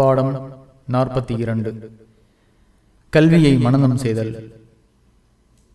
பாடம் நாற்பத்தி இரண்டு. கல்வியை மனநம் செய்தல்.